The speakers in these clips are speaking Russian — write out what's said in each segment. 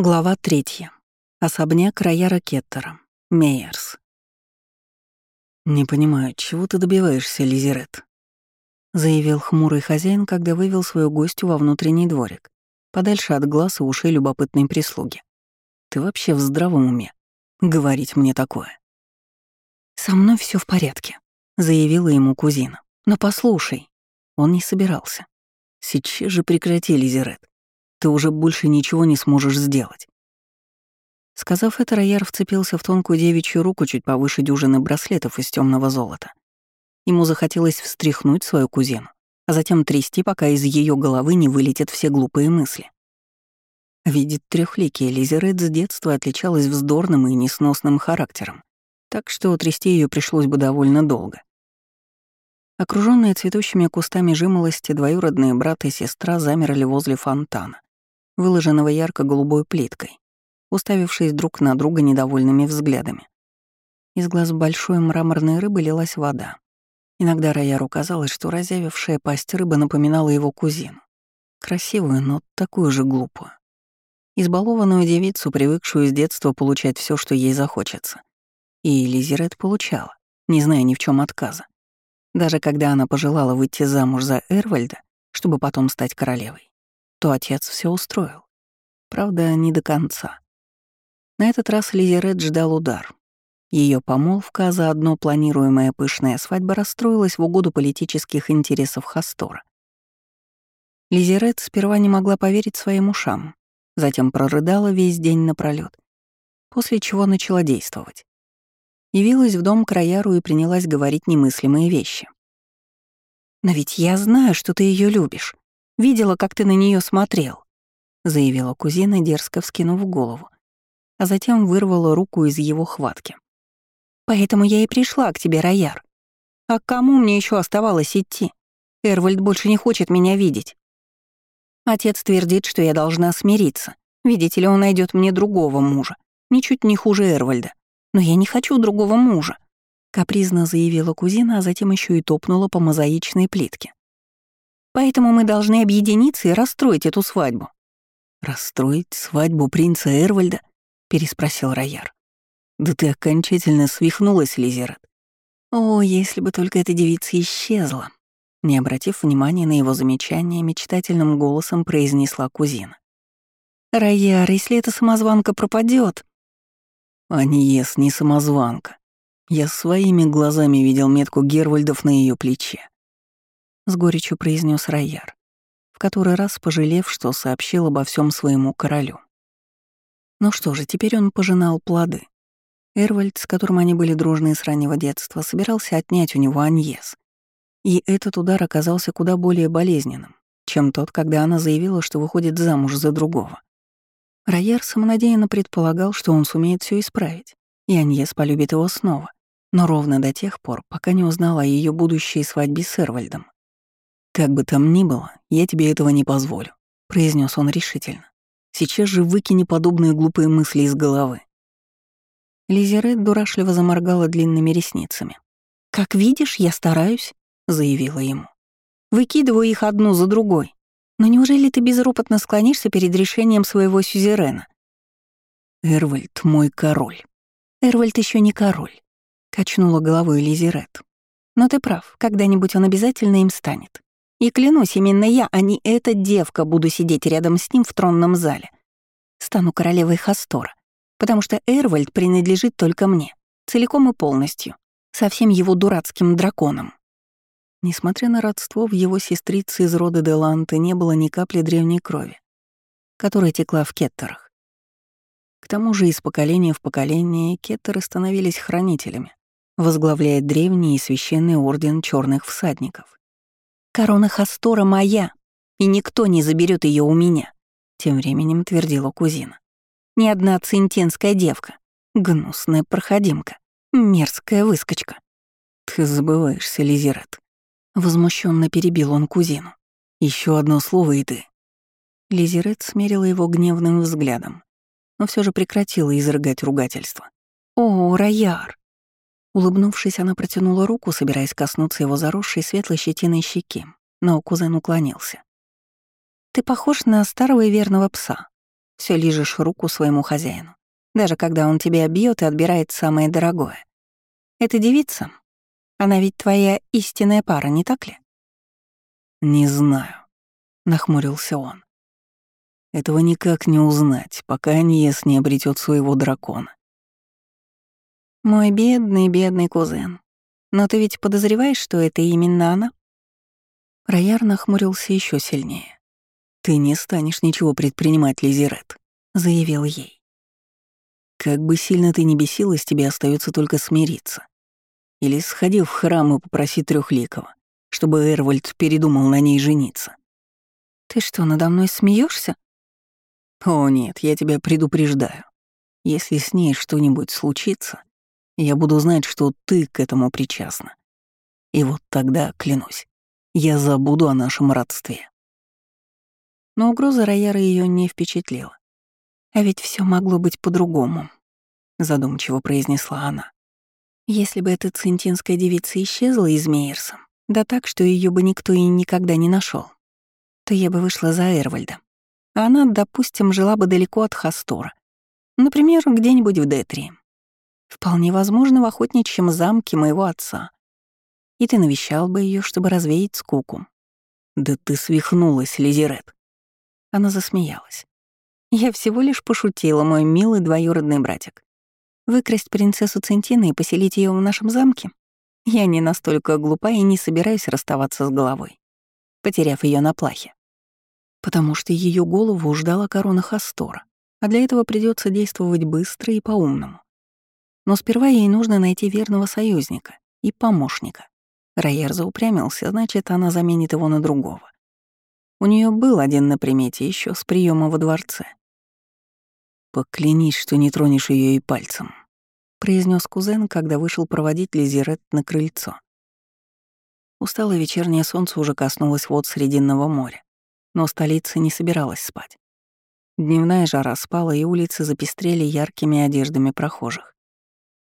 Глава третья. Особняк Рояра Кеттера. Мейерс. «Не понимаю, чего ты добиваешься, Лизерет?» — заявил хмурый хозяин, когда вывел свою гостью во внутренний дворик, подальше от глаз и ушей любопытной прислуги. «Ты вообще в здравом уме? Говорить мне такое?» «Со мной все в порядке», — заявила ему кузина. «Но послушай». Он не собирался. «Сейчас же прекрати, Лизерет ты уже больше ничего не сможешь сделать. Сказав это, Рояр вцепился в тонкую девичью руку чуть повыше дюжины браслетов из темного золота. Ему захотелось встряхнуть свою кузину, а затем трясти, пока из ее головы не вылетят все глупые мысли. Видит трехликий, Лизерет с детства отличалась вздорным и несносным характером, так что трясти ее пришлось бы довольно долго. Окруженные цветущими кустами жимолости, двоюродные брат и сестра замерли возле фонтана выложенного ярко-голубой плиткой, уставившись друг на друга недовольными взглядами. Из глаз большой мраморной рыбы лилась вода. Иногда Рояру казалось, что разявившая пасть рыба напоминала его кузину. Красивую, но такую же глупую. Избалованную девицу, привыкшую с детства получать все, что ей захочется. И Лизерет получала, не зная ни в чем отказа. Даже когда она пожелала выйти замуж за Эрвальда, чтобы потом стать королевой то отец все устроил. Правда, не до конца. На этот раз Лизерет ждал удар. Ее помолвка, а заодно планируемая пышная свадьба расстроилась в угоду политических интересов Хастора. Лизерет сперва не могла поверить своим ушам, затем прорыдала весь день напролёт, после чего начала действовать. Явилась в дом к Рояру и принялась говорить немыслимые вещи. «Но ведь я знаю, что ты ее любишь. Видела, как ты на нее смотрел», — заявила кузина, дерзко вскинув голову, а затем вырвала руку из его хватки. «Поэтому я и пришла к тебе, Рояр. А к кому мне еще оставалось идти? Эрвальд больше не хочет меня видеть. Отец твердит, что я должна смириться. Видите ли, он найдет мне другого мужа, ничуть не хуже Эрвальда. Но я не хочу другого мужа», — капризно заявила кузина, а затем еще и топнула по мозаичной плитке. Поэтому мы должны объединиться и расстроить эту свадьбу». «Расстроить свадьбу принца Эрвальда?» — переспросил Рояр. «Да ты окончательно свихнулась, Лизерат. О, если бы только эта девица исчезла!» Не обратив внимания на его замечание, мечтательным голосом произнесла кузина. «Рояр, если эта самозванка пропадет, «Аниес не самозванка. Я своими глазами видел метку Гервальдов на ее плече с горечью произнес Рояр, в который раз пожалев, что сообщил обо всем своему королю. Ну что же, теперь он пожинал плоды. Эрвальд, с которым они были дружны с раннего детства, собирался отнять у него Аньес. И этот удар оказался куда более болезненным, чем тот, когда она заявила, что выходит замуж за другого. Рояр самонадеянно предполагал, что он сумеет все исправить, и Аньес полюбит его снова, но ровно до тех пор, пока не узнала о ее будущей свадьбе с Эрвальдом. «Как бы там ни было, я тебе этого не позволю», — произнес он решительно. «Сейчас же выкини подобные глупые мысли из головы». Лизерет дурашливо заморгала длинными ресницами. «Как видишь, я стараюсь», — заявила ему. «Выкидываю их одну за другой. Но неужели ты безропотно склонишься перед решением своего сюзерена?» «Эрвальд — мой король». «Эрвальд еще не король», — качнула головой Лизерет. «Но ты прав, когда-нибудь он обязательно им станет. И клянусь, именно я, а не эта девка, буду сидеть рядом с ним в тронном зале. Стану королевой Хастора, потому что Эрвальд принадлежит только мне, целиком и полностью, со всем его дурацким драконом. Несмотря на родство, в его сестрице из рода Деланты не было ни капли древней крови, которая текла в кеттерах. К тому же из поколения в поколение кеттеры становились хранителями, возглавляя древний и священный орден черных всадников. Корона Хастора моя, и никто не заберет ее у меня, тем временем твердила кузина. Ни одна центенская девка, гнусная проходимка, мерзкая выскочка. Ты забываешься, Лизерат. Возмущенно перебил он кузину. Еще одно слово, и ты. Лизерет смерила его гневным взглядом, но все же прекратила изрыгать ругательство. «О, Рояр!» Улыбнувшись, она протянула руку, собираясь коснуться его заросшей светлой щетиной щеки, но кузен уклонился. «Ты похож на старого и верного пса. Все лижешь руку своему хозяину, даже когда он тебя бьет и отбирает самое дорогое. Эта девица, она ведь твоя истинная пара, не так ли? Не знаю, нахмурился он. Этого никак не узнать, пока Аньес не обретет своего дракона. Мой бедный, бедный кузен. Но ты ведь подозреваешь, что это именно она? Рояр нахмурился еще сильнее. «Ты не станешь ничего предпринимать, Лизерет», — заявил ей. «Как бы сильно ты ни бесилась, тебе остается только смириться. Или сходи в храм и попроси Трехликова, чтобы Эрвальд передумал на ней жениться». «Ты что, надо мной смеешься? «О нет, я тебя предупреждаю. Если с ней что-нибудь случится, я буду знать, что ты к этому причастна. И вот тогда, клянусь, я забуду о нашем родстве». Но угроза Рояра ее не впечатлила. «А ведь все могло быть по-другому», — задумчиво произнесла она. «Если бы эта центинская девица исчезла из Мейерса, да так, что ее бы никто и никогда не нашел, то я бы вышла за Эрвальда. А она, допустим, жила бы далеко от Хастора. Например, где-нибудь в Детрии. Вполне возможно, в охотничьем замке моего отца. И ты навещал бы ее, чтобы развеять скуку. «Да ты свихнулась, Лизерет!» Она засмеялась. «Я всего лишь пошутила, мой милый двоюродный братик. Выкрасть принцессу Центины и поселить ее в нашем замке? Я не настолько глупа и не собираюсь расставаться с головой, потеряв ее на плахе. Потому что ее голову ждала корона Хастора, а для этого придется действовать быстро и по-умному. Но сперва ей нужно найти верного союзника и помощника. Райер заупрямился, значит, она заменит его на другого. У нее был один на примете еще с приема во дворце. «Поклянись, что не тронешь ее и пальцем», — произнес кузен, когда вышел проводить Лизерет на крыльцо. Усталое вечернее солнце уже коснулось вод Срединного моря, но столица не собиралась спать. Дневная жара спала, и улицы запестрели яркими одеждами прохожих.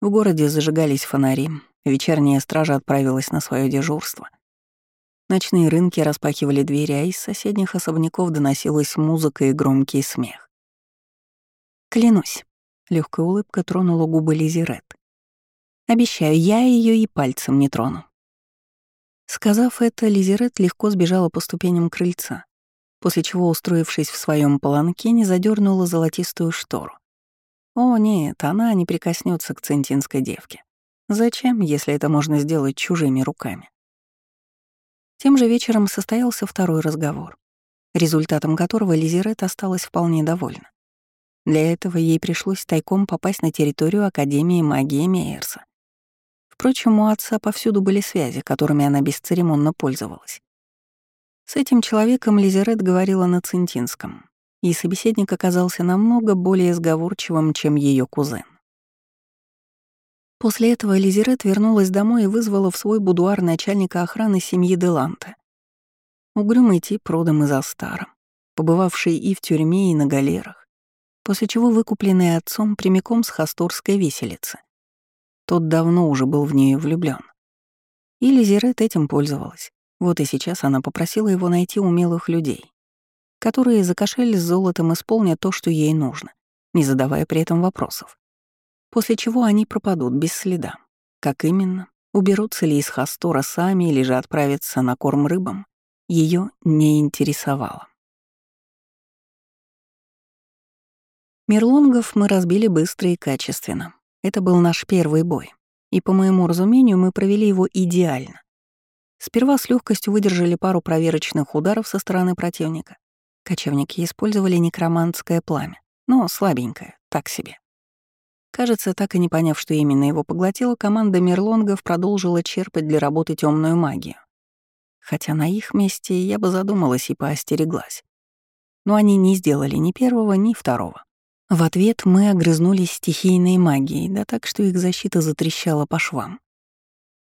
В городе зажигались фонари, вечерняя стража отправилась на свое дежурство — Ночные рынки распахивали двери, а из соседних особняков доносилась музыка и громкий смех. «Клянусь», — легкая улыбка тронула губы Лизерет. «Обещаю, я ее и пальцем не трону». Сказав это, Лизерет легко сбежала по ступеням крыльца, после чего, устроившись в своем не задернула золотистую штору. О нет, она не прикоснется к центинской девке. Зачем, если это можно сделать чужими руками? Тем же вечером состоялся второй разговор, результатом которого Лизерет осталась вполне довольна. Для этого ей пришлось тайком попасть на территорию Академии магии Мейерса. Впрочем, у отца повсюду были связи, которыми она бесцеремонно пользовалась. С этим человеком Лизерет говорила на центинском, и собеседник оказался намного более сговорчивым, чем ее кузен. После этого Лизерет вернулась домой и вызвала в свой будуар начальника охраны семьи Деланте. Угрюмый тип родом из Астара, побывавший и в тюрьме, и на галерах, после чего выкупленный отцом прямиком с Хасторской виселицы. Тот давно уже был в нее влюблен. И Лизерет этим пользовалась. Вот и сейчас она попросила его найти умелых людей, которые за кошель с золотом исполнят то, что ей нужно, не задавая при этом вопросов после чего они пропадут без следа. Как именно, уберутся ли из Хастора сами или же отправятся на корм рыбам, ее не интересовало. Мерлонгов мы разбили быстро и качественно. Это был наш первый бой, и, по моему разумению, мы провели его идеально. Сперва с легкостью выдержали пару проверочных ударов со стороны противника. Кочевники использовали некромантское пламя, но слабенькое, так себе. Кажется, так и не поняв, что именно его поглотила, команда Мерлонгов продолжила черпать для работы темную магию. Хотя на их месте я бы задумалась и поостереглась. Но они не сделали ни первого, ни второго. В ответ мы огрызнулись стихийной магией, да так, что их защита затрещала по швам.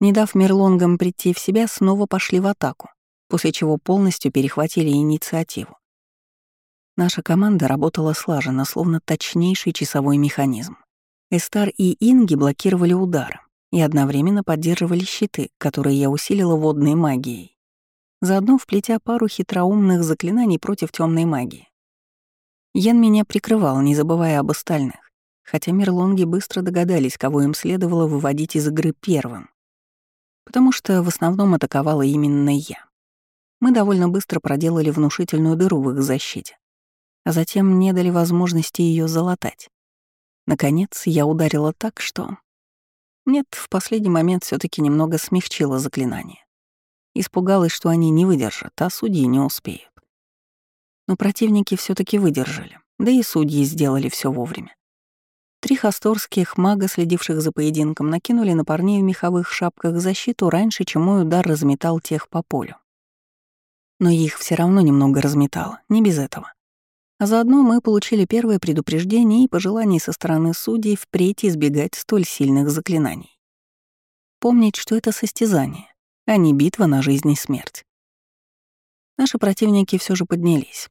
Не дав Мерлонгам прийти в себя, снова пошли в атаку, после чего полностью перехватили инициативу. Наша команда работала слаженно, словно точнейший часовой механизм. Эстар и Инги блокировали удары и одновременно поддерживали щиты, которые я усилила водной магией, заодно вплетя пару хитроумных заклинаний против темной магии. Йен меня прикрывал, не забывая об остальных, хотя мерлонги быстро догадались, кого им следовало выводить из игры первым. Потому что в основном атаковала именно я. Мы довольно быстро проделали внушительную дыру в их защите, а затем не дали возможности ее залатать. Наконец, я ударила так, что... Нет, в последний момент все таки немного смягчила заклинание. Испугалась, что они не выдержат, а судьи не успеют. Но противники все таки выдержали, да и судьи сделали все вовремя. Три хасторских мага, следивших за поединком, накинули на парней в меховых шапках защиту раньше, чем мой удар разметал тех по полю. Но их все равно немного разметало, не без этого. Заодно мы получили первое предупреждение и пожелание со стороны судей впредь избегать столь сильных заклинаний. Помнить, что это состязание, а не битва на жизнь и смерть. Наши противники все же поднялись.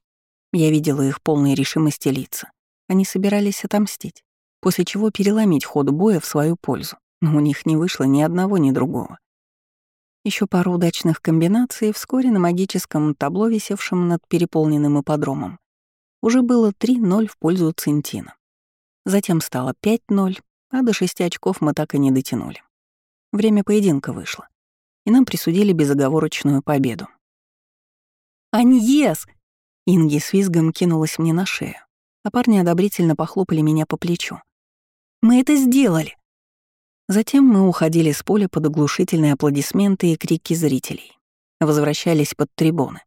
Я видела их полные решимости лица. Они собирались отомстить, после чего переломить ход боя в свою пользу, но у них не вышло ни одного, ни другого. Еще пару удачных комбинаций, вскоре на магическом табло, висевшем над переполненным ипподромом, уже было 3-0 в пользу Центина. Затем стало 5-0, а до 6 очков мы так и не дотянули. Время поединка вышло, и нам присудили безоговорочную победу. «Аньес!» Инги с визгом кинулась мне на шею, а парни одобрительно похлопали меня по плечу. «Мы это сделали!» Затем мы уходили с поля под оглушительные аплодисменты и крики зрителей. Возвращались под трибуны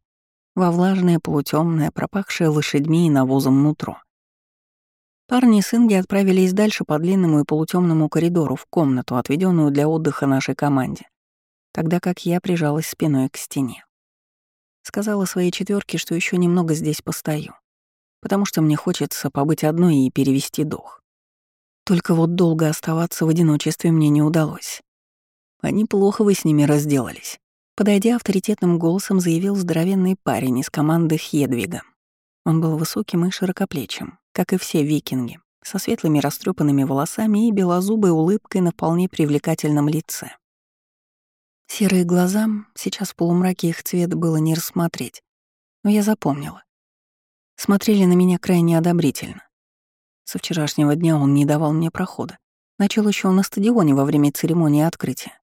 во влажное, полутемное, пропахшее лошадьми и навозом нутро. Парни с Инги отправились дальше по длинному и полутемному коридору в комнату, отведенную для отдыха нашей команде, тогда как я прижалась спиной к стене. Сказала своей четверке, что еще немного здесь постою, потому что мне хочется побыть одной и перевести дух. Только вот долго оставаться в одиночестве мне не удалось. А неплохо вы с ними разделались. Подойдя авторитетным голосом, заявил здоровенный парень из команды Хедвига. Он был высоким и широкоплечим, как и все викинги, со светлыми растрепанными волосами и белозубой улыбкой на вполне привлекательном лице. Серые глаза, сейчас в полумраке их цвет было не рассмотреть, но я запомнила. Смотрели на меня крайне одобрительно. Со вчерашнего дня он не давал мне прохода. Начал еще на стадионе во время церемонии открытия.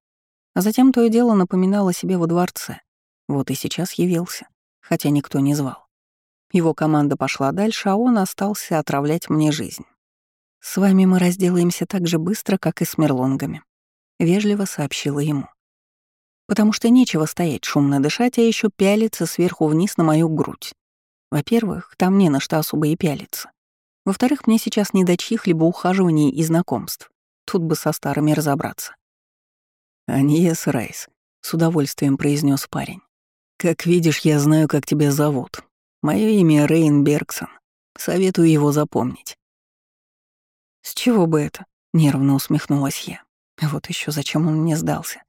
А затем то и дело напоминало себе во дворце. Вот и сейчас явился, хотя никто не звал. Его команда пошла дальше, а он остался отравлять мне жизнь. «С вами мы разделаемся так же быстро, как и с мерлонгами», — вежливо сообщила ему. «Потому что нечего стоять, шумно дышать, а еще пялиться сверху вниз на мою грудь. Во-первых, там не на что особо и пялиться. Во-вторых, мне сейчас не до чьих-либо ухаживаний и знакомств. Тут бы со старыми разобраться. «Аньес Райс», — с удовольствием произнес парень. «Как видишь, я знаю, как тебя зовут. Мое имя Рейн Бергсон. Советую его запомнить». «С чего бы это?» — нервно усмехнулась я. Вот еще зачем он мне сдался.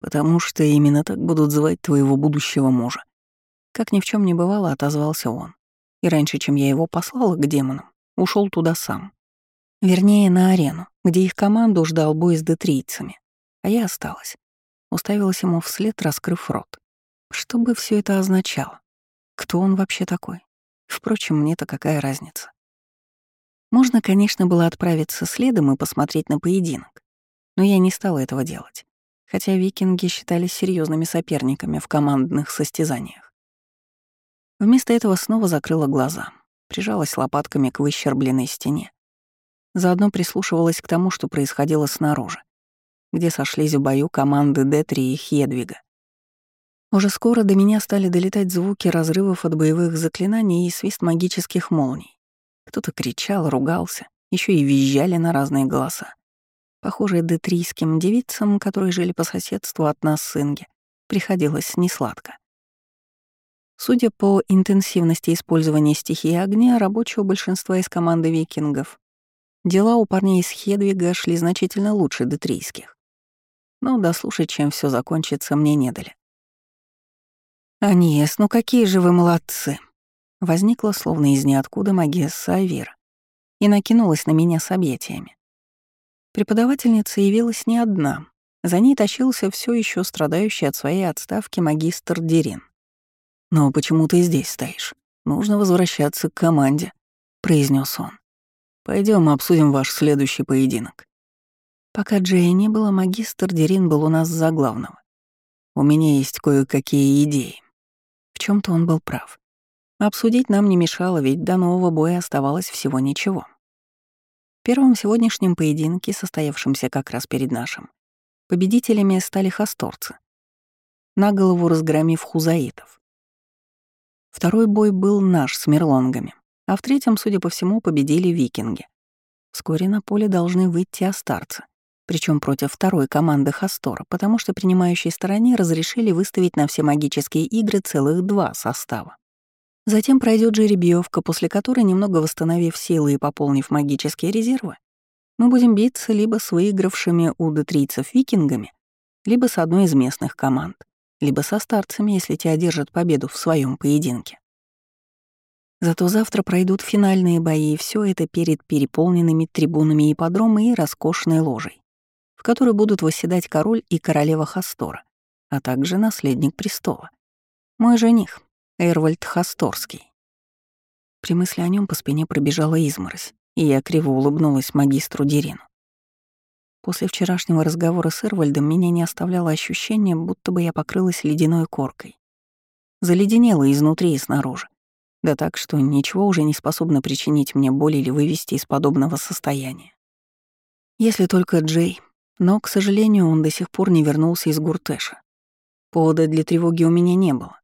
«Потому что именно так будут звать твоего будущего мужа». Как ни в чем не бывало, отозвался он. И раньше, чем я его послала к демонам, ушел туда сам. Вернее, на арену, где их команду ждал бой с детрийцами. А я осталась. Уставилась ему вслед, раскрыв рот. Что бы все это означало? Кто он вообще такой? Впрочем, мне-то какая разница? Можно, конечно, было отправиться следом и посмотреть на поединок, но я не стала этого делать, хотя викинги считались серьезными соперниками в командных состязаниях. Вместо этого снова закрыла глаза, прижалась лопатками к выщербленной стене, заодно прислушивалась к тому, что происходило снаружи где сошлись в бою команды Д-3 и Хедвига. Уже скоро до меня стали долетать звуки разрывов от боевых заклинаний и свист магических молний. Кто-то кричал, ругался, еще и визжали на разные голоса. Похоже, детрийским девицам, которые жили по соседству от нас с Инги, приходилось несладко. Судя по интенсивности использования стихии огня, рабочего большинства из команды викингов, дела у парней из Хедвига шли значительно лучше детрийских но дослушать, чем все закончится, мне не дали. «Аньес, ну какие же вы молодцы!» Возникла, словно из ниоткуда, магесса Авира и накинулась на меня с объятиями. Преподавательница явилась не одна. За ней тащился все еще страдающий от своей отставки магистр Дерин. «Но почему ты здесь стоишь? Нужно возвращаться к команде», — произнес он. Пойдем обсудим ваш следующий поединок. Пока Джея не было, магистр Дерин был у нас за главного. У меня есть кое-какие идеи. В чем то он был прав. Обсудить нам не мешало, ведь до нового боя оставалось всего ничего. В первом сегодняшнем поединке, состоявшемся как раз перед нашим, победителями стали хасторцы, на голову разгромив хузаитов. Второй бой был наш с мерлонгами, а в третьем, судя по всему, победили викинги. Вскоре на поле должны выйти астарцы, причем против второй команды Хастора, потому что принимающей стороне разрешили выставить на все магические игры целых два состава. Затем пройдет жеребьевка, после которой, немного восстановив силы и пополнив магические резервы, мы будем биться либо с выигравшими у детрийцев викингами, либо с одной из местных команд, либо со старцами, если те одержат победу в своем поединке. Зато завтра пройдут финальные бои, и все это перед переполненными трибунами ипподрома и роскошной ложей, в которой будут восседать король и королева Хастора, а также наследник престола. Мой жених, Эрвальд Хасторский. При мысли о нем по спине пробежала изморозь, и я криво улыбнулась магистру Дерину. После вчерашнего разговора с Эрвальдом меня не оставляло ощущение, будто бы я покрылась ледяной коркой. Заледенела изнутри и снаружи. Да так, что ничего уже не способно причинить мне боль или вывести из подобного состояния. Если только Джей, но, к сожалению, он до сих пор не вернулся из Гуртеша. Повода для тревоги у меня не было.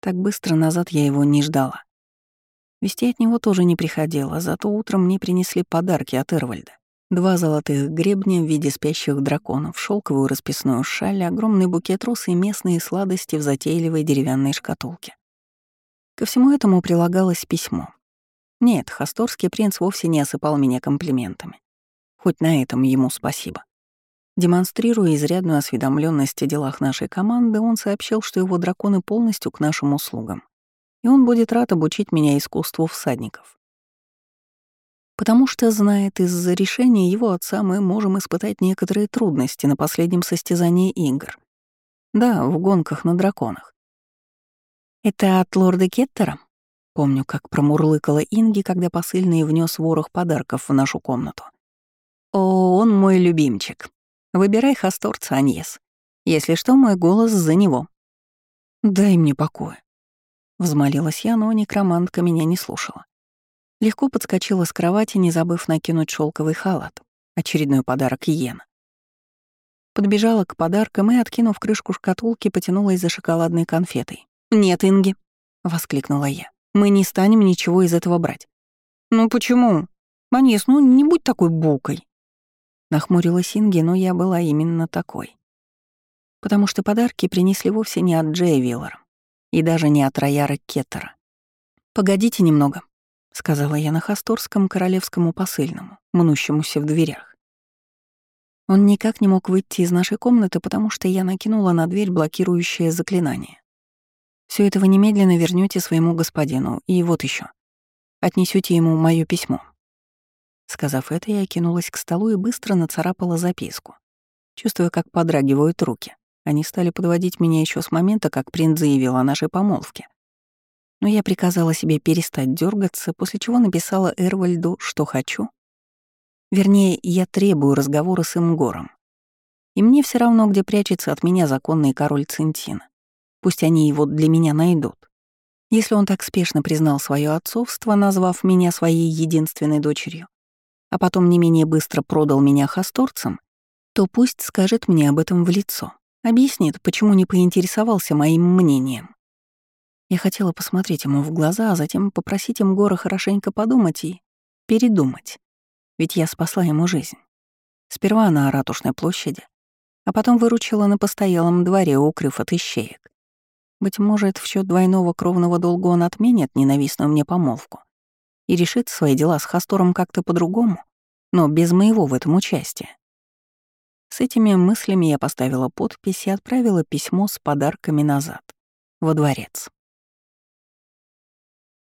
Так быстро назад я его не ждала. Вести от него тоже не приходило, зато утром мне принесли подарки от Эрвальда. Два золотых гребня в виде спящих драконов, шелковую расписную шаль, огромный букет роз и местные сладости в затейливой деревянной шкатулке. Ко всему этому прилагалось письмо. Нет, хасторский принц вовсе не осыпал меня комплиментами. Хоть на этом ему спасибо. Демонстрируя изрядную осведомленность о делах нашей команды, он сообщил, что его драконы полностью к нашим услугам, и он будет рад обучить меня искусству всадников. Потому что, знает, из-за решения его отца мы можем испытать некоторые трудности на последнем состязании игр. Да, в гонках на драконах. «Это от лорда Кеттера?» Помню, как промурлыкала Инги, когда посыльный внес ворох подарков в нашу комнату. «О, он мой любимчик. Выбирай Хасторца, Аньес. Если что, мой голос за него. Дай мне покоя. Взмолилась я, но некромантка меня не слушала. Легко подскочила с кровати, не забыв накинуть шелковый халат. Очередной подарок Иена. Подбежала к подаркам и, откинув крышку шкатулки, потянулась за шоколадной конфетой. «Нет, Инги!» — воскликнула я. «Мы не станем ничего из этого брать». «Ну почему? Аньес, ну не будь такой букой!» Нахмурилась Инги, но я была именно такой. Потому что подарки принесли вовсе не от Джея Виллера и даже не от Рояра Кеттера. «Погодите немного», — сказала я на хасторском королевскому посыльному, мнущемуся в дверях. Он никак не мог выйти из нашей комнаты, потому что я накинула на дверь блокирующее заклинание. Все это вы немедленно вернете своему господину, и вот еще. Отнесете ему мое письмо. Сказав это, я кинулась к столу и быстро нацарапала записку. Чувствуя, как подрагивают руки. Они стали подводить меня еще с момента, как принц заявил о нашей помолвке. Но я приказала себе перестать дергаться, после чего написала Эрвальду, что хочу. Вернее, я требую разговора с Имгором. И мне все равно, где прячется от меня законный король Центина. Пусть они его для меня найдут. Если он так спешно признал свое отцовство, назвав меня своей единственной дочерью, а потом не менее быстро продал меня хасторцам, то пусть скажет мне об этом в лицо, объяснит, почему не поинтересовался моим мнением. Я хотела посмотреть ему в глаза, а затем попросить им Гора хорошенько подумать и передумать, ведь я спасла ему жизнь. Сперва на Ратушной площади, а потом выручила на постоялом дворе, укрыв от ищеек. Быть может, в счет двойного кровного долга он отменит ненавистную мне помолвку и решит свои дела с Хастором как-то по-другому, но без моего в этом участия. С этими мыслями я поставила подпись и отправила письмо с подарками назад, во дворец.